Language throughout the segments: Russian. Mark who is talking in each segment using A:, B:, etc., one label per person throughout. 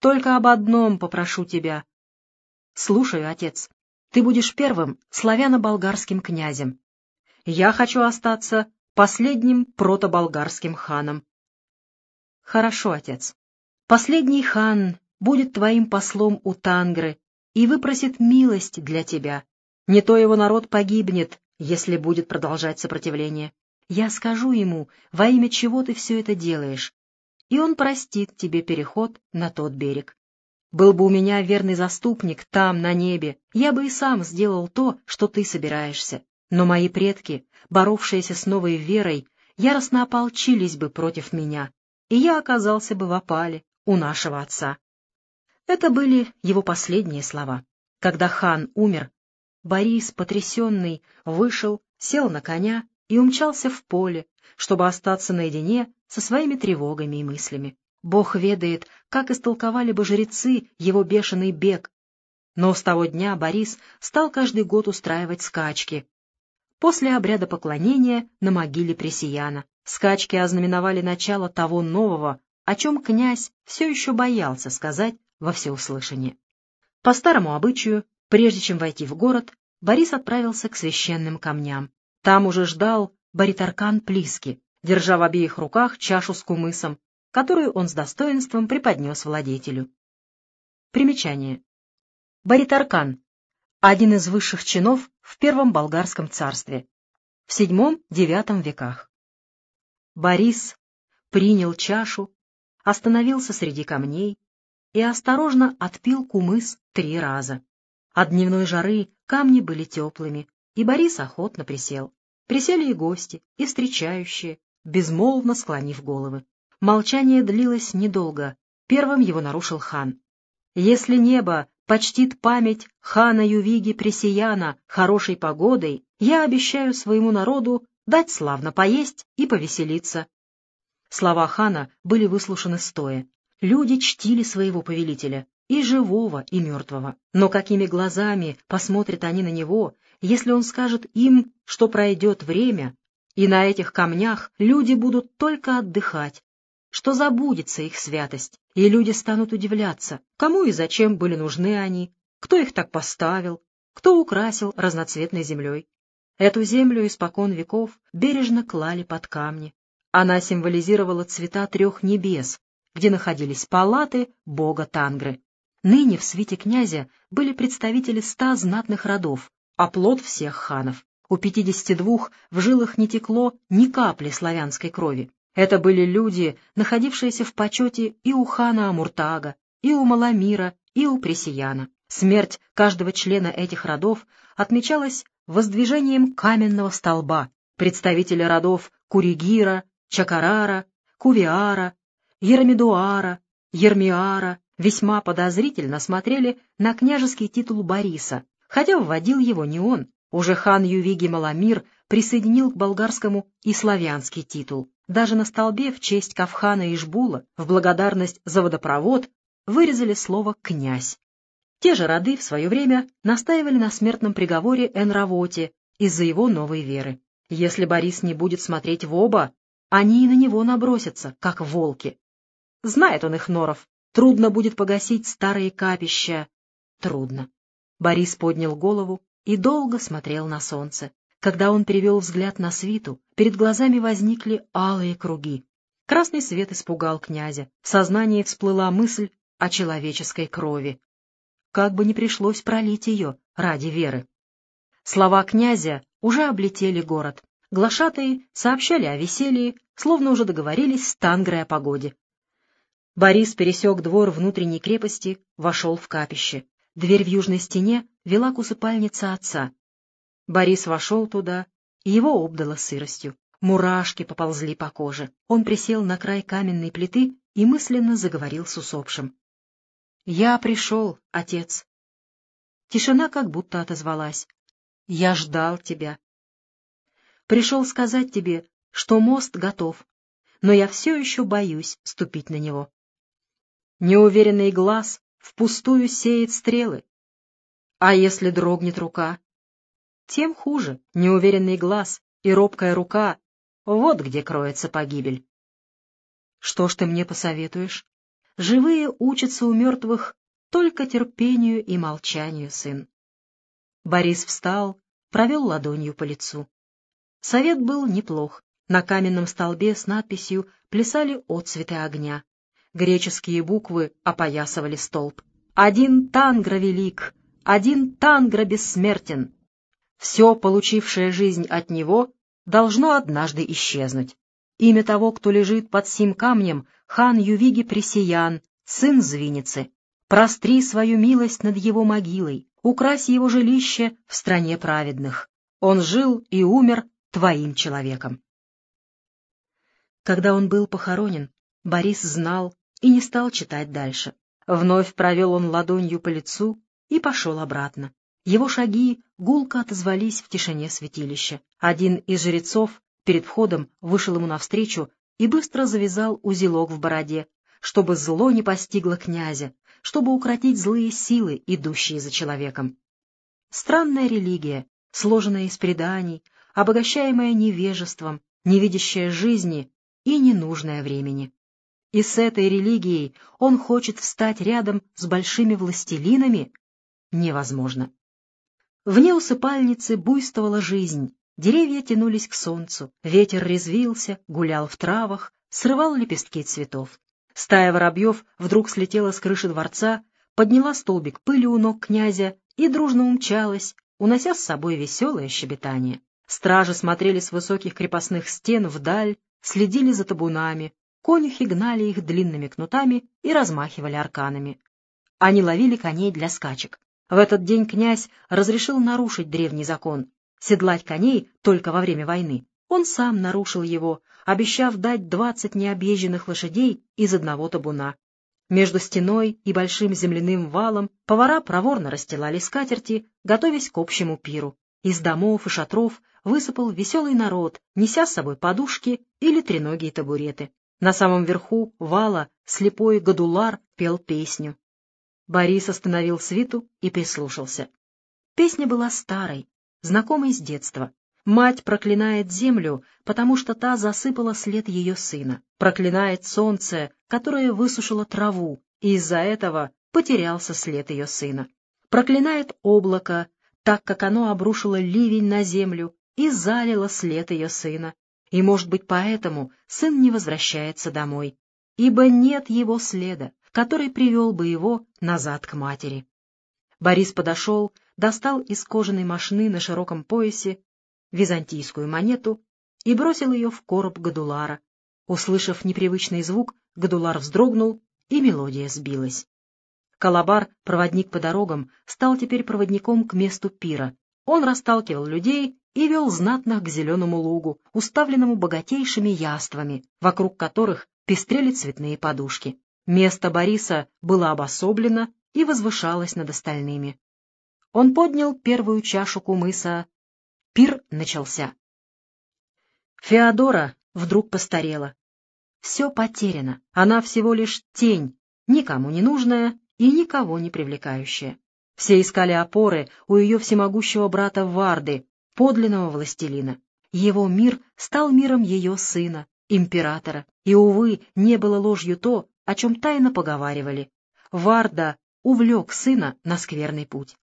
A: Только об одном попрошу тебя. Слушаю, отец. Ты будешь первым славяно-болгарским князем. Я хочу остаться последним протоболгарским ханом. Хорошо, отец. Последний хан будет твоим послом у Тангры и выпросит милость для тебя. Не то его народ погибнет, если будет продолжать сопротивление. Я скажу ему, во имя чего ты все это делаешь, и он простит тебе переход на тот берег. Был бы у меня верный заступник там, на небе, я бы и сам сделал то, что ты собираешься. Но мои предки, боровшиеся с новой верой, яростно ополчились бы против меня, и я оказался бы в опале у нашего отца. Это были его последние слова. Когда хан умер, Борис, потрясенный, вышел, сел на коня и умчался в поле, чтобы остаться наедине со своими тревогами и мыслями. Бог ведает, как истолковали бы жрецы его бешеный бег. Но с того дня Борис стал каждый год устраивать скачки. После обряда поклонения на могиле Пресияна. Скачки ознаменовали начало того нового, о чем князь все еще боялся сказать во всеуслышание. По старому обычаю, прежде чем войти в город, Борис отправился к священным камням. Там уже ждал Баритаркан Плиски, держа в обеих руках чашу с кумысом, которую он с достоинством преподнес владетелю. Примечание. Баритаркан — один из высших чинов в Первом Болгарском царстве, в VII-IX веках. Борис принял чашу, остановился среди камней и осторожно отпил кумыс три раза. От дневной жары камни были теплыми, и Борис охотно присел. Присели и гости, и встречающие, безмолвно склонив головы. Молчание длилось недолго. Первым его нарушил хан. «Если небо почтит память хана Ювиги Пресияна хорошей погодой, я обещаю своему народу дать славно поесть и повеселиться». Слова хана были выслушаны стоя. Люди чтили своего повелителя, и живого, и мертвого. Но какими глазами посмотрят они на него, если он скажет им, что пройдет время, и на этих камнях люди будут только отдыхать, что забудется их святость, и люди станут удивляться, кому и зачем были нужны они, кто их так поставил, кто украсил разноцветной землей. Эту землю испокон веков бережно клали под камни. Она символизировала цвета трех небес, где находились палаты бога Тангры. Ныне в свите князя были представители ста знатных родов, оплот всех ханов. У пятидесяти двух в жилах не текло ни капли славянской крови. Это были люди, находившиеся в почете и у хана Амуртага, и у Маламира, и у Пресияна. Смерть каждого члена этих родов отмечалась воздвижением каменного столба. Представители родов Куригира, Чакарара, Кувиара, Ерамидуара, Ермиара весьма подозрительно смотрели на княжеский титул Бориса, хотя вводил его не он. Уже хан Ювиги Маламир присоединил к болгарскому и славянский титул. Даже на столбе в честь Кавхана Ишбула в благодарность за водопровод вырезали слово «князь». Те же роды в свое время настаивали на смертном приговоре Энравоте из-за его новой веры. Если Борис не будет смотреть в оба, они и на него набросятся, как волки. Знает он их норов. Трудно будет погасить старые капища. Трудно. Борис поднял голову и долго смотрел на солнце. Когда он перевел взгляд на свиту, перед глазами возникли алые круги. Красный свет испугал князя. В сознании всплыла мысль о человеческой крови. Как бы не пришлось пролить ее ради веры. Слова князя уже облетели город. Глашатые сообщали о веселье, словно уже договорились с Тангрой о погоде. Борис пересек двор внутренней крепости, вошел в капище. Дверь в южной стене вела к усыпальнице отца. Борис вошел туда, и его обдало сыростью. Мурашки поползли по коже. Он присел на край каменной плиты и мысленно заговорил с усопшим. — Я пришел, отец. Тишина как будто отозвалась. — Я ждал тебя. Пришел сказать тебе, что мост готов, но я все еще боюсь ступить на него. Неуверенный глаз впустую сеет стрелы. А если дрогнет рука? Тем хуже неуверенный глаз и робкая рука. Вот где кроется погибель. Что ж ты мне посоветуешь? живые учатся у мертвых только терпению и молчанию, сын. Борис встал, провел ладонью по лицу. Совет был неплох. На каменном столбе с надписью плясали отцветы огня. Греческие буквы опоясывали столб. «Один тангра велик, один тангра бессмертен». Все, получившее жизнь от него, должно однажды исчезнуть. Имя того, кто лежит под сим камнем, хан Ювиги Пресиян, сын Звиницы. Простри свою милость над его могилой, укрась его жилище в стране праведных. Он жил и умер твоим человеком. Когда он был похоронен, Борис знал и не стал читать дальше. Вновь провел он ладонью по лицу и пошел обратно. Его шаги гулко отозвались в тишине святилища. Один из жрецов перед входом вышел ему навстречу и быстро завязал узелок в бороде, чтобы зло не постигло князя, чтобы укротить злые силы, идущие за человеком. Странная религия, сложенная из преданий, обогащаемая невежеством, не видящая жизни и ненужная времени. И с этой религией он хочет встать рядом с большими властелинами? Невозможно. Вне усыпальницы буйствовала жизнь, деревья тянулись к солнцу, ветер резвился, гулял в травах, срывал лепестки цветов. Стая воробьев вдруг слетела с крыши дворца, подняла столбик пыли у ног князя и дружно умчалась, унося с собой веселое щебетание. Стражи смотрели с высоких крепостных стен вдаль, следили за табунами, конюхи гнали их длинными кнутами и размахивали арканами. Они ловили коней для скачек. В этот день князь разрешил нарушить древний закон — седлать коней только во время войны. Он сам нарушил его, обещав дать двадцать необъезженных лошадей из одного табуна. Между стеной и большим земляным валом повара проворно расстилали скатерти, готовясь к общему пиру. Из домов и шатров высыпал веселый народ, неся с собой подушки или треногие табуреты. На самом верху вала слепой гадулар пел песню. Борис остановил свиту и прислушался. Песня была старой, знакомой с детства. Мать проклинает землю, потому что та засыпала след ее сына, проклинает солнце, которое высушило траву, и из-за этого потерялся след ее сына. Проклинает облако, так как оно обрушило ливень на землю и залило след ее сына. И, может быть, поэтому сын не возвращается домой, ибо нет его следа, который привел бы его назад к матери. Борис подошел, достал из кожаной машины на широком поясе византийскую монету и бросил ее в короб Гадулара. Услышав непривычный звук, Гадулар вздрогнул, и мелодия сбилась. Калабар, проводник по дорогам, стал теперь проводником к месту пира. Он расталкивал людей и вел знатных к зеленому лугу, уставленному богатейшими яствами, вокруг которых пестрели цветные подушки. Место Бориса было обособлено и возвышалось над остальными. Он поднял первую чашу кумыса. Пир начался. Феодора вдруг постарела. Все потеряно, она всего лишь тень, никому не нужная и никого не привлекающая. Все искали опоры у ее всемогущего брата Варды, подлинного властелина. Его мир стал миром ее сына, императора, и, увы, не было ложью то, о чем тайно поговаривали. Варда увлек сына на скверный путь.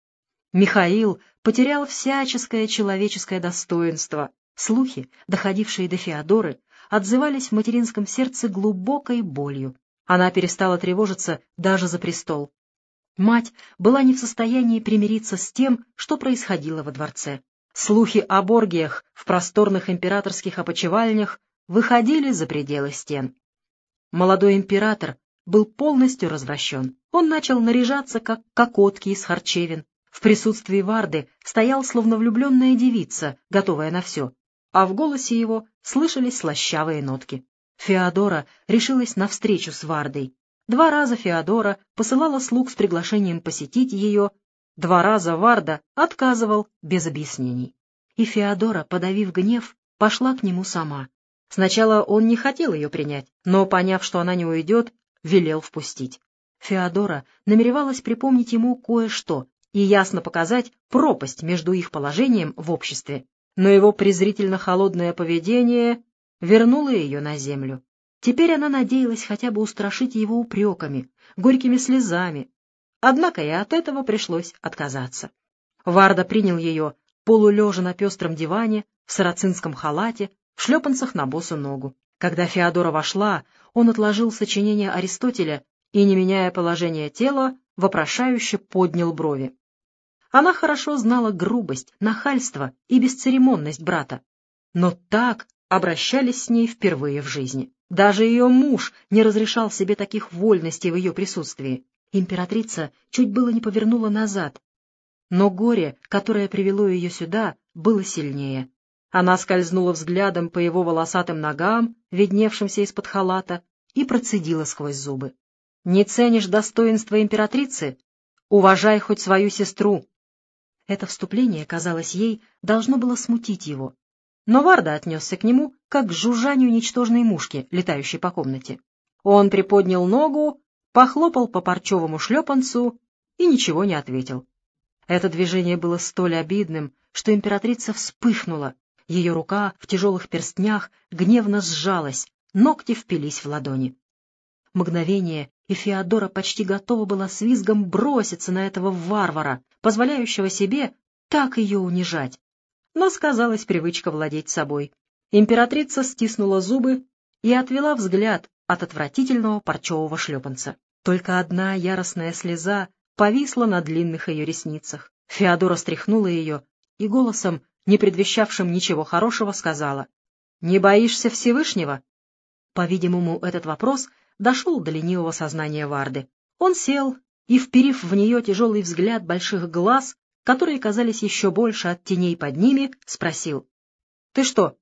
A: Михаил потерял всяческое человеческое достоинство. Слухи, доходившие до Феодоры, отзывались в материнском сердце глубокой болью. Она перестала тревожиться даже за престол. Мать была не в состоянии примириться с тем, что происходило во дворце. Слухи о боргиях в просторных императорских опочивальнях выходили за пределы стен. Молодой император был полностью развращен. Он начал наряжаться, как кокотки из харчевин. В присутствии Варды стоял словно влюбленная девица, готовая на все, а в голосе его слышались слащавые нотки. Феодора решилась на встречу с Вардой. Два раза Феодора посылала слуг с приглашением посетить ее, два раза Варда отказывал без объяснений. И Феодора, подавив гнев, пошла к нему сама. Сначала он не хотел ее принять, но, поняв, что она не уйдет, велел впустить. Феодора намеревалась припомнить ему кое-что и ясно показать пропасть между их положением в обществе, но его презрительно холодное поведение вернула ее на землю. Теперь она надеялась хотя бы устрашить его упреками, горькими слезами. Однако и от этого пришлось отказаться. Варда принял ее, полулежа на пестром диване, в сарацинском халате, в шлепанцах на босу ногу. Когда Феодора вошла, он отложил сочинение Аристотеля и, не меняя положение тела, вопрошающе поднял брови. Она хорошо знала грубость, нахальство и бесцеремонность брата, но так обращались с ней впервые в жизни. Даже ее муж не разрешал себе таких вольностей в ее присутствии. Императрица чуть было не повернула назад, но горе, которое привело ее сюда, было сильнее. Она скользнула взглядом по его волосатым ногам, видневшимся из-под халата, и процедила сквозь зубы. «Не ценишь достоинства императрицы? Уважай хоть свою сестру!» Это вступление, казалось ей, должно было смутить его. Но Варда отнесся к нему, как к жужжанию ничтожной мушки, летающей по комнате. Он приподнял ногу, похлопал по парчевому шлепанцу и ничего не ответил. Это движение было столь обидным, что императрица вспыхнула, ее рука в тяжелых перстнях гневно сжалась, ногти впились в ладони. Мгновение, и Феодора почти готова была с визгом броситься на этого варвара, позволяющего себе так ее унижать. Но сказалась привычка владеть собой. Императрица стиснула зубы и отвела взгляд от отвратительного парчевого шлепанца. Только одна яростная слеза повисла на длинных ее ресницах. Феодора стряхнула ее и голосом, не предвещавшим ничего хорошего, сказала, «Не боишься Всевышнего?» По-видимому, этот вопрос дошел до ленивого сознания Варды. Он сел и, вперив в нее тяжелый взгляд больших глаз, которые казались еще больше от теней под ними, спросил, «Ты что,